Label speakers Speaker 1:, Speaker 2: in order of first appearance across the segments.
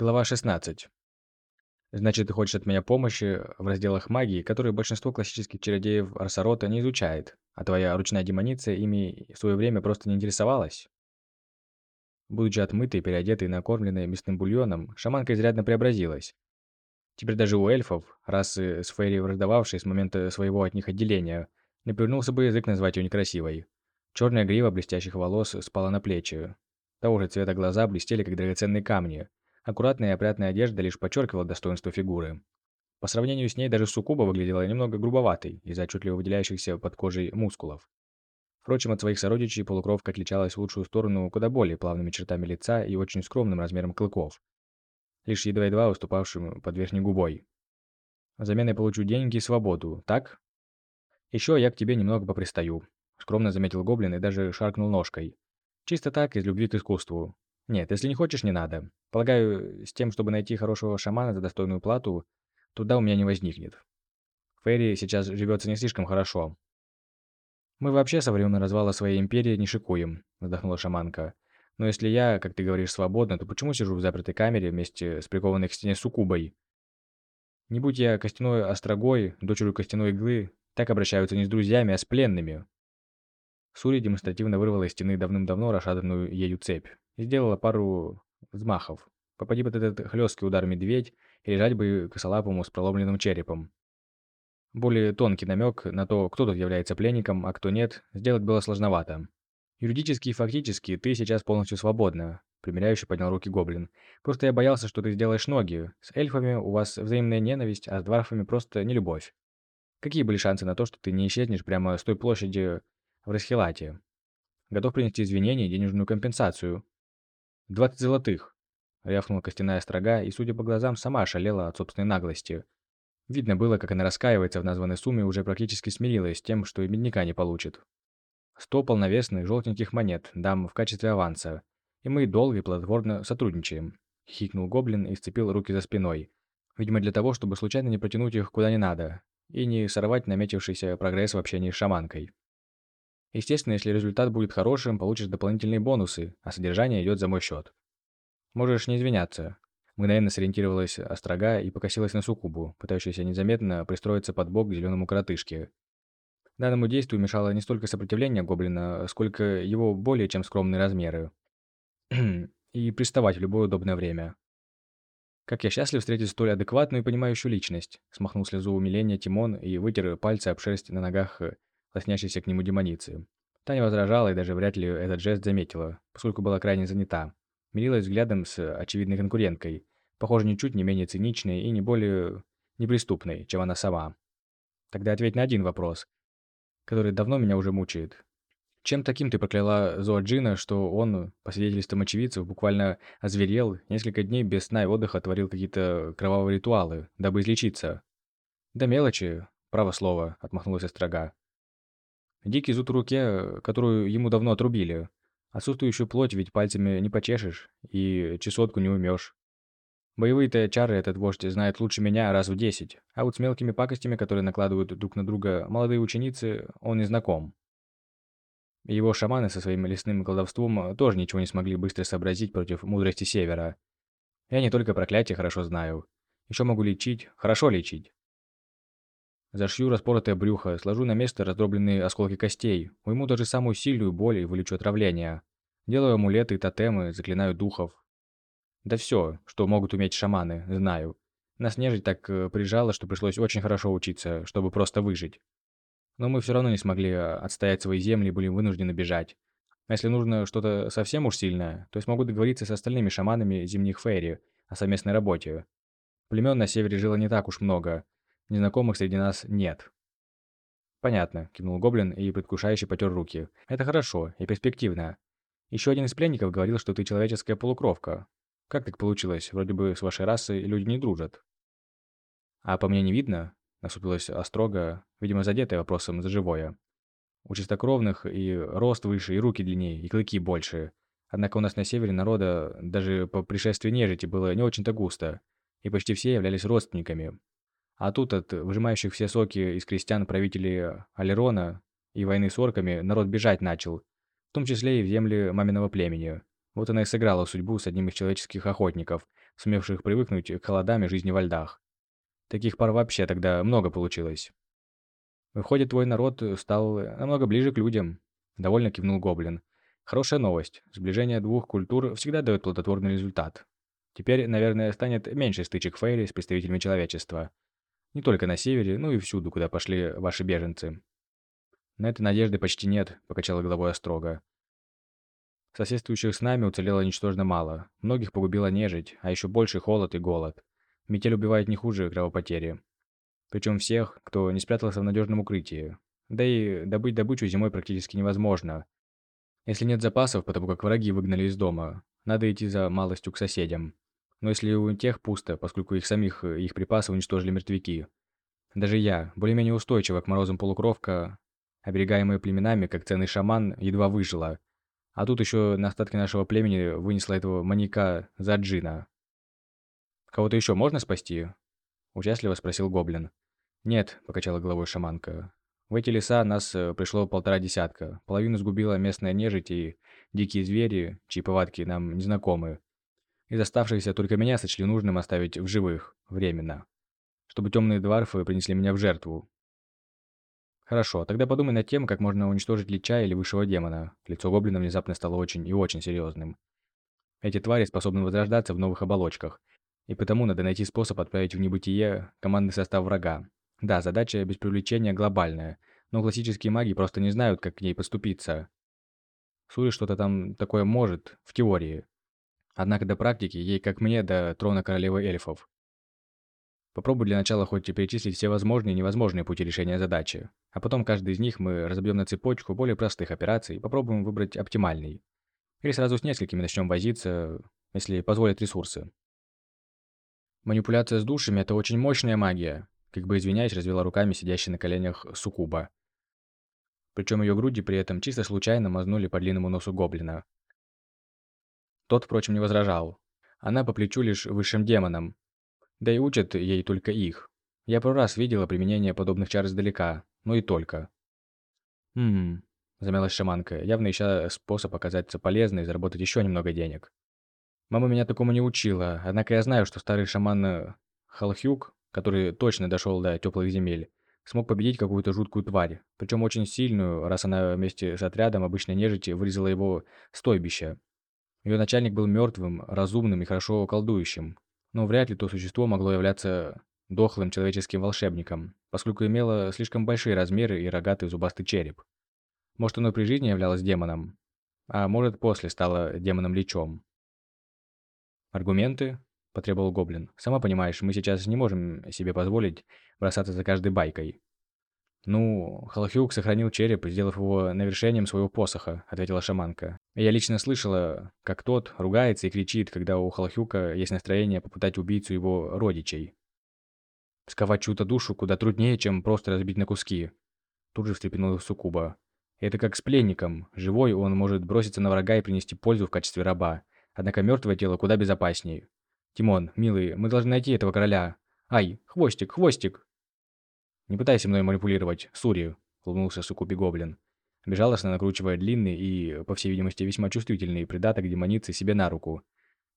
Speaker 1: Глава 16. Значит, ты хочешь от меня помощи в разделах магии, которые большинство классических чародеев Арсарота не изучает, а твоя ручная демониция ими в свое время просто не интересовалась? Будучи отмытой, переодетой и накормленной мясным бульоном, шаманка изрядно преобразилась. Теперь даже у эльфов, расы с Фейри враждовавшей с момента своего от них отделения, не повернулся бы язык назвать ее некрасивой. Черная грива блестящих волос спала на плечи. Того же цвета глаза блестели, как драгоценные камни, Аккуратная и опрятная одежда лишь подчеркивала достоинство фигуры. По сравнению с ней даже суккуба выглядела немного грубоватой из-за отчетливо выделяющихся под кожей мускулов. Впрочем, от своих сородичей полукровка отличалась в лучшую сторону куда более плавными чертами лица и очень скромным размером клыков, лишь едва-едва уступавшим под верхней губой. Взамен я получу деньги и свободу, так? Еще я к тебе немного попристаю, скромно заметил гоблин и даже шаркнул ножкой. Чисто так, из любви к искусству. Нет, если не хочешь, не надо. Полагаю, с тем, чтобы найти хорошего шамана за достойную плату, туда у меня не возникнет. Ферри сейчас живется не слишком хорошо. Мы вообще со времен развала своей империи не шикуем, вздохнула шаманка. Но если я, как ты говоришь, свободна, то почему сижу в запертой камере вместе с прикованной к стене суккубой? Не будь я костяной острогой, дочерью костяной иглы, так обращаются не с друзьями, а с пленными. Сури демонстративно вырвала из стены давным-давно расшатанную ею цепь сделала пару взмахов. Попади под этот хлесткий удар медведь, и лежать бы косолапому с проломленным черепом. Более тонкий намек на то, кто тут является пленником, а кто нет, сделать было сложновато. Юридически и фактически ты сейчас полностью свободна, примиряющий поднял руки гоблин. Просто я боялся, что ты сделаешь ноги. С эльфами у вас взаимная ненависть, а с дварфами просто не любовь. Какие были шансы на то, что ты не исчезнешь прямо с той площади в Расхилате? Готов принести извинения и денежную компенсацию. «Двадцать золотых!» — рявкнула костяная строга, и, судя по глазам, сама шалела от собственной наглости. Видно было, как она раскаивается в названной сумме уже практически смирилась с тем, что и бедняка не получит. Сто полновесных желтеньких монет дам в качестве аванса, и мы долго и плодотворно сотрудничаем. Хикнул гоблин и сцепил руки за спиной. Видимо, для того, чтобы случайно не протянуть их куда не надо, и не сорвать наметившийся прогресс в общении с шаманкой. Естественно, если результат будет хорошим, получишь дополнительные бонусы, а содержание идет за мой счет. Можешь не извиняться. Мгновенно сориентировалась острога и покосилась на суккубу, пытающаяся незаметно пристроиться под бок к зеленому коротышке. Данному действию мешало не столько сопротивление гоблина, сколько его более чем скромные размеры. и приставать в любое удобное время. Как я счастлив встретить столь адекватную и понимающую личность. Смахнул слезу умиления Тимон и вытер пальцы об шерсть на ногах лоснящейся к нему демоницы. Та не возражала и даже вряд ли этот жест заметила, поскольку была крайне занята. Мирилась взглядом с очевидной конкуренткой, похоже, ничуть не менее циничной и не более неприступной, чем она сама. Тогда ответь на один вопрос, который давно меня уже мучает. Чем таким ты прокляла Зоаджина, что он, по свидетельствам очевидцев, буквально озверел, несколько дней без сна и отдыха творил какие-то кровавые ритуалы, дабы излечиться? Да мелочи, право слово, отмахнулась строга. Дикий зуд в руке, которую ему давно отрубили. Отсутствующую плоть ведь пальцами не почешешь и чесотку не умешь. Боевые-то чары этот вождь знает лучше меня раз в десять, а вот с мелкими пакостями, которые накладывают друг на друга молодые ученицы, он не знаком. Его шаманы со своим лесным колдовством тоже ничего не смогли быстро сообразить против мудрости Севера. Я не только проклятие хорошо знаю. Еще могу лечить, хорошо лечить. Зашью распоротое брюхо, сложу на место раздробленные осколки костей, уйму даже самую сильную боль и вылечу отравление. Делаю амулеты и тотемы, заклинаю духов. Да все, что могут уметь шаманы, знаю. Нас нежить так э, прижало, что пришлось очень хорошо учиться, чтобы просто выжить. Но мы все равно не смогли э, отстоять свои земли были вынуждены бежать. А если нужно что-то совсем уж сильное, то смогу договориться с остальными шаманами зимних фейри о совместной работе. Племен на севере жило не так уж много, Незнакомых среди нас нет. Понятно, кивнул гоблин и предвкушающе потер руки. Это хорошо и перспективно. Еще один из пленников говорил, что ты человеческая полукровка. Как так получилось? Вроде бы с вашей расой люди не дружат. А по мне не видно? Насупилась острога, видимо, задетая вопросом за живое. У чистокровных и рост выше, и руки длиннее, и клыки больше. Однако у нас на севере народа даже по пришествии нежити было не очень-то густо, и почти все являлись родственниками. А тут от выжимающих все соки из крестьян правителей Алерона и войны с орками народ бежать начал, в том числе и в земли маминого племени. Вот она и сыграла судьбу с одним из человеческих охотников, сумевших привыкнуть к холодам и жизни во льдах. Таких пар вообще тогда много получилось. Выходит, твой народ стал намного ближе к людям. Довольно кивнул Гоблин. Хорошая новость. Сближение двух культур всегда дает плодотворный результат. Теперь, наверное, станет меньше стычек Фейри с представителями человечества. Не только на севере, но и всюду, куда пошли ваши беженцы. На этой надежды почти нет, покачала головой Острога. Соседствующих с нами уцелело ничтожно мало. Многих погубила нежить, а еще больше холод и голод. Метель убивает не хуже кровопотери. Причем всех, кто не спрятался в надежном укрытии. Да и добыть добычу зимой практически невозможно. Если нет запасов, потому как враги выгнали из дома, надо идти за малостью к соседям. Но если у тех пусто, поскольку их самих их припасы уничтожили мертвяки. Даже я, более-менее устойчивая к морозам полукровка, оберегаемая племенами, как ценный шаман, едва выжила. А тут еще на остатки нашего племени вынесла этого маньяка за джина. «Кого-то еще можно спасти?» Участливо спросил Гоблин. «Нет», — покачала головой шаманка. «В эти леса нас э, пришло полтора десятка. Половину сгубила местная нежить и дикие звери, чьи повадки нам незнакомы. Из оставшихся только меня сочли нужным оставить в живых, временно. Чтобы темные дварфы принесли меня в жертву. Хорошо, тогда подумай над тем, как можно уничтожить Лича или высшего демона. Лицо гоблина внезапно стало очень и очень серьезным. Эти твари способны возрождаться в новых оболочках, и потому надо найти способ отправить в небытие командный состав врага. Да, задача без привлечения глобальная, но классические маги просто не знают, как к ней поступиться. Сури что-то там такое может, в теории. Однако до практики ей, как мне, до трона королевы эльфов. Попробуй для начала хоть и перечислить все возможные и невозможные пути решения задачи, а потом каждый из них мы разобьем на цепочку более простых операций и попробуем выбрать оптимальный. Или сразу с несколькими начнем возиться, если позволят ресурсы. Манипуляция с душами – это очень мощная магия, как бы извиняясь, развела руками сидящая на коленях суккуба. Причем ее груди при этом чисто случайно мазнули по длинному носу гоблина. Тот, впрочем, не возражал. Она по плечу лишь высшим демонам. Да и учат ей только их. Я пару раз видела применение подобных чар издалека, но и только. «Хм...» – замялась шаманка, явно ища способ оказаться полезной и заработать еще немного денег. Мама меня такому не учила, однако я знаю, что старый шаман э, Халхюк, который точно дошел до теплых земель, смог победить какую-то жуткую тварь, причем очень сильную, раз она вместе с отрядом обычной нежити вырезала его стойбище. Ее начальник был мертвым, разумным и хорошо колдующим, но вряд ли то существо могло являться дохлым человеческим волшебником, поскольку имело слишком большие размеры и рогатый зубастый череп. Может, оно при жизни являлось демоном, а может, после стало демоном-личом. «Аргументы?» – потребовал Гоблин. «Сама понимаешь, мы сейчас не можем себе позволить бросаться за каждой байкой». «Ну, Халахюк сохранил череп, сделав его навершением своего посоха», — ответила шаманка. «Я лично слышала, как тот ругается и кричит, когда у Халахюка есть настроение попытать убийцу его родичей. Сковать чью-то душу куда труднее, чем просто разбить на куски». Тут же встрепенулась Сукуба. «Это как с пленником. Живой он может броситься на врага и принести пользу в качестве раба. Однако мертвое тело куда безопаснее. Тимон, милый, мы должны найти этого короля. Ай, хвостик, хвостик!» «Не пытайся мной манипулировать, Сури», — улыбнулся Сукуби Гоблин, безжалостно накручивая длинный и, по всей видимости, весьма чувствительный придаток демоницы себе на руку.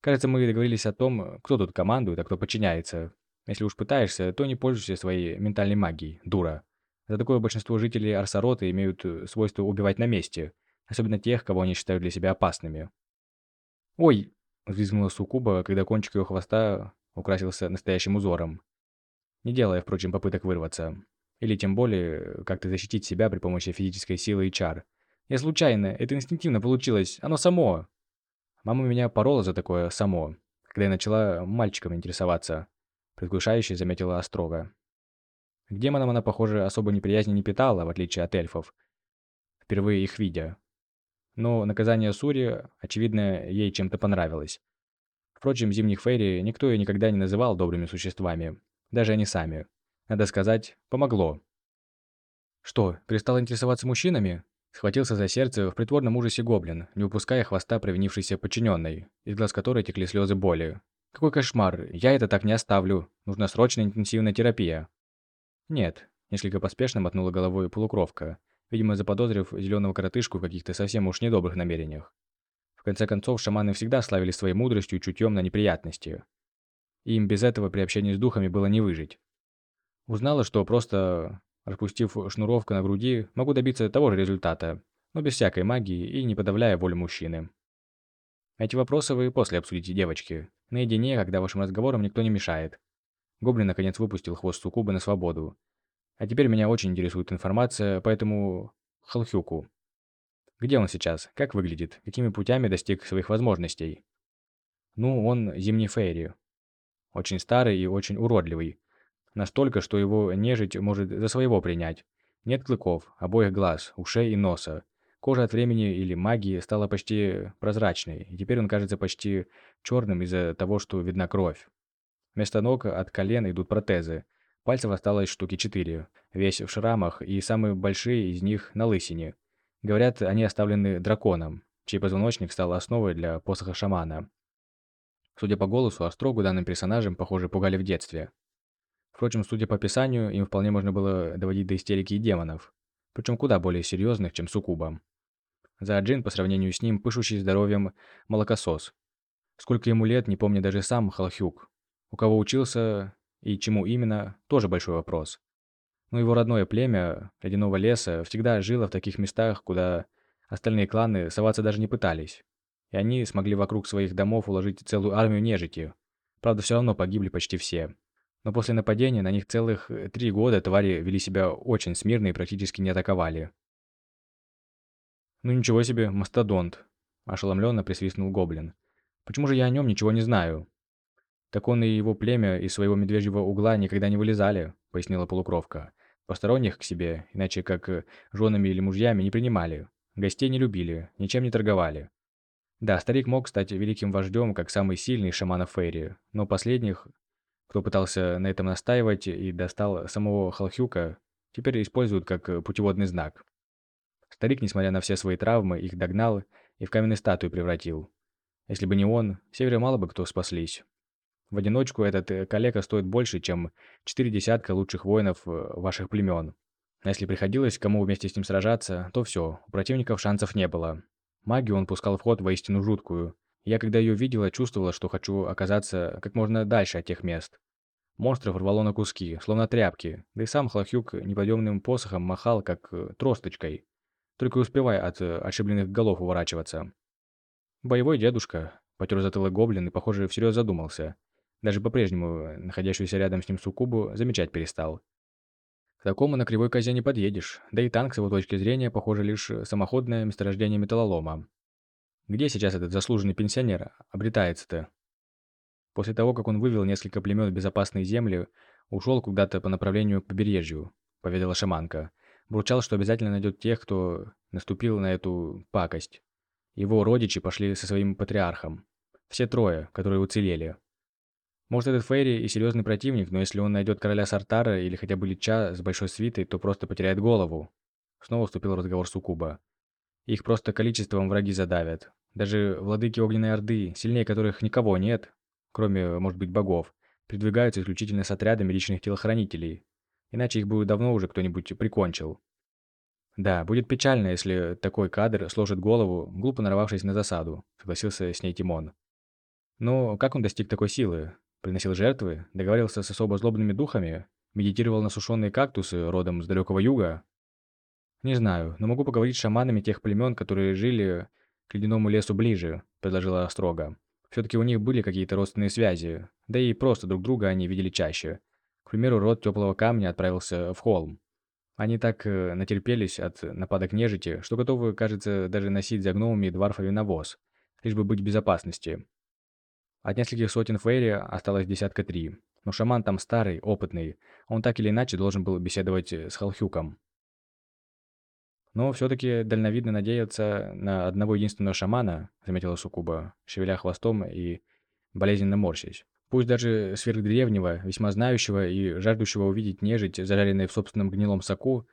Speaker 1: «Кажется, мы договорились о том, кто тут командует, а кто подчиняется. Если уж пытаешься, то не пользуйся своей ментальной магией, дура. За такое большинство жителей Арсарота имеют свойство убивать на месте, особенно тех, кого они считают для себя опасными». «Ой!» — взвизгнула Сукуба, когда кончик ее хвоста украсился настоящим узором не делая, впрочем, попыток вырваться. Или тем более, как-то защитить себя при помощи физической силы и чар. Я случайно, это инстинктивно получилось, оно само. Мама меня порола за такое само, когда я начала мальчиком интересоваться. Предвкушающе заметила Острога. К демонам она, похоже, особо неприязни не питала, в отличие от эльфов. Впервые их видя. Но наказание Сури, очевидно, ей чем-то понравилось. Впрочем, зимних фейри никто и никогда не называл добрыми существами. Даже они сами. Надо сказать, помогло. Что, перестал интересоваться мужчинами? Схватился за сердце в притворном ужасе гоблин, не упуская хвоста провинившейся подчиненной, из глаз которой текли слезы боли. Какой кошмар, я это так не оставлю. Нужна срочная интенсивная терапия. Нет, несколько поспешно мотнула головой полукровка, видимо заподозрив зеленого коротышку в каких-то совсем уж недобрых намерениях. В конце концов, шаманы всегда славились своей мудростью и чутьем на неприятности. Им без этого при общении с духами было не выжить. Узнала, что просто распустив шнуровку на груди, могу добиться того же результата, но без всякой магии и не подавляя волю мужчины. Эти вопросы вы после обсудите, девочки. Наедине, когда вашим разговорам никто не мешает. Гоблин наконец выпустил хвост Сукубы на свободу. А теперь меня очень интересует информация по этому Халхюку. Где он сейчас? Как выглядит? Какими путями достиг своих возможностей? Ну, он зимний Фейри. Очень старый и очень уродливый. Настолько, что его нежить может за своего принять. Нет клыков, обоих глаз, ушей и носа. Кожа от времени или магии стала почти прозрачной, и теперь он кажется почти черным из-за того, что видна кровь. Вместо ног от колен идут протезы. Пальцев осталось штуки четыре, весь в шрамах, и самые большие из них на лысине. Говорят, они оставлены драконом, чей позвоночник стал основой для посоха шамана. Судя по голосу, острогу данным персонажем, похоже, пугали в детстве. Впрочем, судя по описанию, им вполне можно было доводить до истерики и демонов, причем куда более серьезных, чем суккуба. За Джин по сравнению с ним пышущий здоровьем молокосос. Сколько ему лет, не помню даже сам Халхюк. У кого учился и чему именно, тоже большой вопрос. Но его родное племя Ледяного леса всегда жило в таких местах, куда остальные кланы соваться даже не пытались. И они смогли вокруг своих домов уложить целую армию нежити. Правда, все равно погибли почти все. Но после нападения на них целых э, три года твари вели себя очень смирно и практически не атаковали. «Ну ничего себе, мастодонт!» – ошеломленно присвистнул Гоблин. «Почему же я о нем ничего не знаю?» «Так он и его племя из своего медвежьего угла никогда не вылезали», – пояснила полукровка. «Посторонних к себе, иначе как э, женами или мужьями, не принимали. Гостей не любили, ничем не торговали. Да, старик мог стать великим вождем, как самый сильный шаман Фейри, но последних кто пытался на этом настаивать и достал самого Халхюка, теперь используют как э, путеводный знак. Старик, несмотря на все свои травмы, их догнал и в каменную статую превратил. Если бы не он, севере мало бы кто спаслись. В одиночку этот э, калека стоит больше, чем четыре десятка лучших воинов э, ваших племен. А если приходилось кому вместе с ним сражаться, то все, у противников шансов не было. Магию он пускал в ход воистину жуткую. Я, когда ее видела, чувствовала, что хочу оказаться как можно дальше от тех мест. Монстров рвало на куски, словно тряпки, да и сам Хлохюк неподъемным посохом махал, как э, тросточкой, только успевая от э, отшибленных голов уворачиваться. Боевой дедушка, потер затылок гоблин и, похоже, всерьез задумался. Даже по-прежнему э, находящуюся рядом с ним суккубу замечать перестал. К такому на кривой козе не подъедешь, да и танк с его точки зрения, похоже, лишь самоходное месторождение металлолома. Где сейчас этот заслуженный пенсионер обретается-то? После того, как он вывел несколько племен в безопасные земли, ушел куда-то по направлению к побережью, поведала шаманка. Бурчал, что обязательно найдет тех, кто наступил на эту пакость. Его родичи пошли со своим патриархом. Все трое, которые уцелели. Может, этот Фейри и серьезный противник, но если он найдет короля Сартара или хотя бы Лича с большой свитой, то просто потеряет голову. Снова вступил разговор Сукуба. Их просто количеством враги задавят. Даже владыки Огненной Орды, сильнее которых никого нет, кроме, может быть, богов, передвигаются исключительно с отрядами личных телохранителей. Иначе их бы давно уже кто-нибудь прикончил. Да, будет печально, если такой кадр сложит голову, глупо нарвавшись на засаду, согласился с ней Тимон. Но как он достиг такой силы? Приносил жертвы? Договорился с особо злобными духами? Медитировал на сушеные кактусы родом с далекого юга? Не знаю, но могу поговорить с шаманами тех племен, которые жили к ледяному лесу ближе, предложила строго. Все-таки у них были какие-то родственные связи, да и просто друг друга они видели чаще. К примеру, род Теплого Камня отправился в холм. Они так э, натерпелись от нападок нежити, что готовы, кажется, даже носить за гномами дварфовый навоз, лишь бы быть в безопасности. От нескольких сотен фейри осталось десятка три. Но шаман там старый, опытный. Он так или иначе должен был беседовать с Халхюком. «Но все-таки дальновидно надеяться на одного единственного шамана», — заметила Сукуба, шевеля хвостом и болезненно морщась. «Пусть даже сверхдревнего, весьма знающего и жаждущего увидеть нежить, зажаренной в собственном гнилом соку,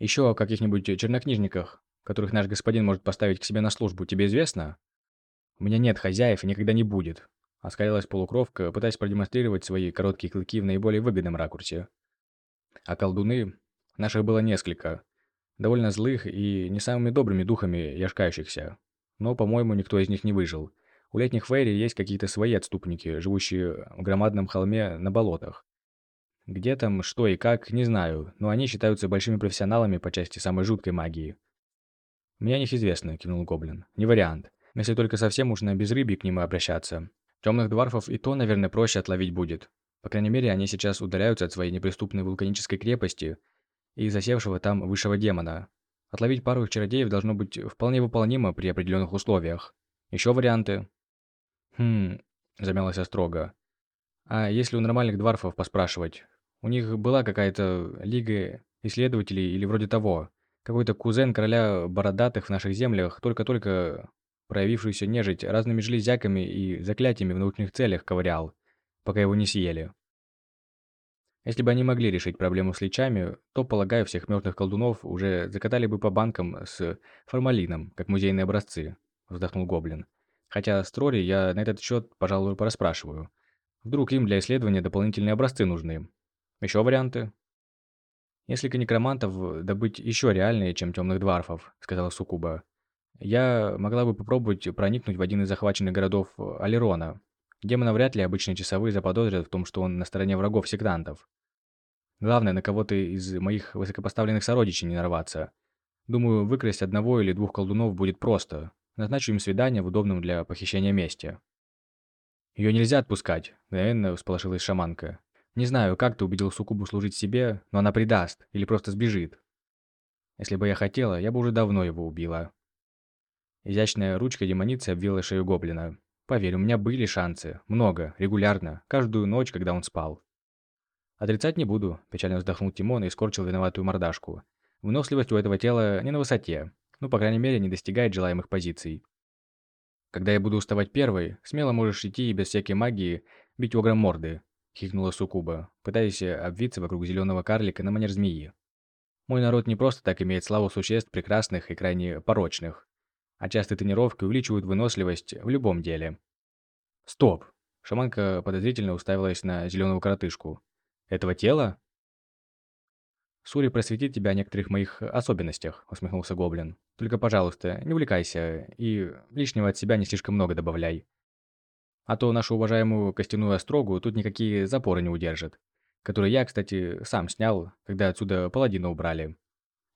Speaker 1: еще о каких-нибудь чернокнижниках, которых наш господин может поставить к себе на службу, тебе известно?» «У меня нет хозяев и никогда не будет», — оскалилась полукровка, пытаясь продемонстрировать свои короткие клыки в наиболее выгодном ракурсе. «А колдуны? Наших было несколько довольно злых и не самыми добрыми духами яшкающихся. Но, по-моему, никто из них не выжил. У летних фейри есть какие-то свои отступники, живущие в громадном холме на болотах. Где там, что и как, не знаю, но они считаются большими профессионалами по части самой жуткой магии. «Мне о них известно», — кивнул Гоблин. «Не вариант. Если только совсем уж на безрыбье к ним обращаться. Темных дворфов и то, наверное, проще отловить будет. По крайней мере, они сейчас удаляются от своей неприступной вулканической крепости и засевшего там высшего демона. Отловить пару их чародеев должно быть вполне выполнимо при определенных условиях. Еще варианты?» «Хм...» – замялась строго. «А если у нормальных дворфов поспрашивать? У них была какая-то лига исследователей или вроде того. Какой-то кузен короля бородатых в наших землях, только-только проявившуюся нежить разными железяками и заклятиями в научных целях ковырял, пока его не съели. Если бы они могли решить проблему с личами, то, полагаю, всех мертвых колдунов уже закатали бы по банкам с формалином, как музейные образцы», – вздохнул Гоблин. Хотя с Трори я на этот счет, пожалуй, пораспрашиваю. Вдруг им для исследования дополнительные образцы нужны. Еще варианты? Несколько некромантов добыть еще реальнее, чем темных дварфов, сказала Сукуба. Я могла бы попробовать проникнуть в один из захваченных городов Алерона. Демона вряд ли обычные часовые заподозрят в том, что он на стороне врагов-сектантов. Главное, на кого-то из моих высокопоставленных сородичей не нарваться. Думаю, выкрасть одного или двух колдунов будет просто. Назначу им свидание в удобном для похищения месте. Ее нельзя отпускать, мгновенно всполошилась шаманка. Не знаю, как ты убедил Сукубу служить себе, но она предаст или просто сбежит. Если бы я хотела, я бы уже давно его убила. Изящная ручка демоницы обвила шею гоблина. Поверь, у меня были шансы. Много, регулярно, каждую ночь, когда он спал. Отрицать не буду, печально вздохнул Тимон и скорчил виноватую мордашку. Выносливость у этого тела не на высоте. Ну, по крайней мере, не достигает желаемых позиций. Когда я буду уставать первой, смело можешь идти и без всякой магии бить огром морды, хихнула Сукуба, пытаясь обвиться вокруг зеленого карлика на манер змеи. Мой народ не просто так имеет славу существ прекрасных и крайне порочных, а частые тренировки увеличивают выносливость в любом деле. Стоп! Шаманка подозрительно уставилась на зеленую коротышку. Этого тела? Сури просветит тебя о некоторых моих особенностях», — усмехнулся Гоблин. «Только, пожалуйста, не увлекайся и лишнего от себя не слишком много добавляй. А то нашу уважаемую костяную острогу тут никакие запоры не удержат. Который я, кстати, сам снял, когда отсюда паладина убрали.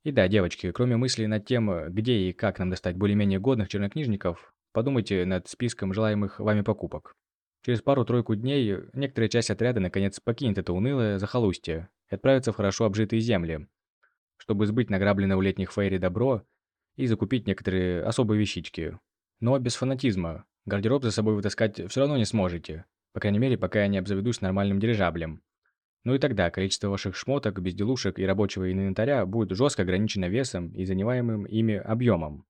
Speaker 1: И да, девочки, кроме мыслей над тем, где и как нам достать более-менее годных чернокнижников, подумайте над списком желаемых вами покупок. Через пару-тройку дней некоторая часть отряда наконец покинет это унылое захолустье и отправиться в хорошо обжитые земли, чтобы сбыть награбленное у летних фейри добро и закупить некоторые особые вещички. Но без фанатизма. Гардероб за собой вытаскать все равно не сможете. По крайней мере, пока я не обзаведусь нормальным дирижаблем. Ну и тогда количество ваших шмоток, безделушек и рабочего инвентаря будет жестко ограничено весом и занимаемым ими объемом.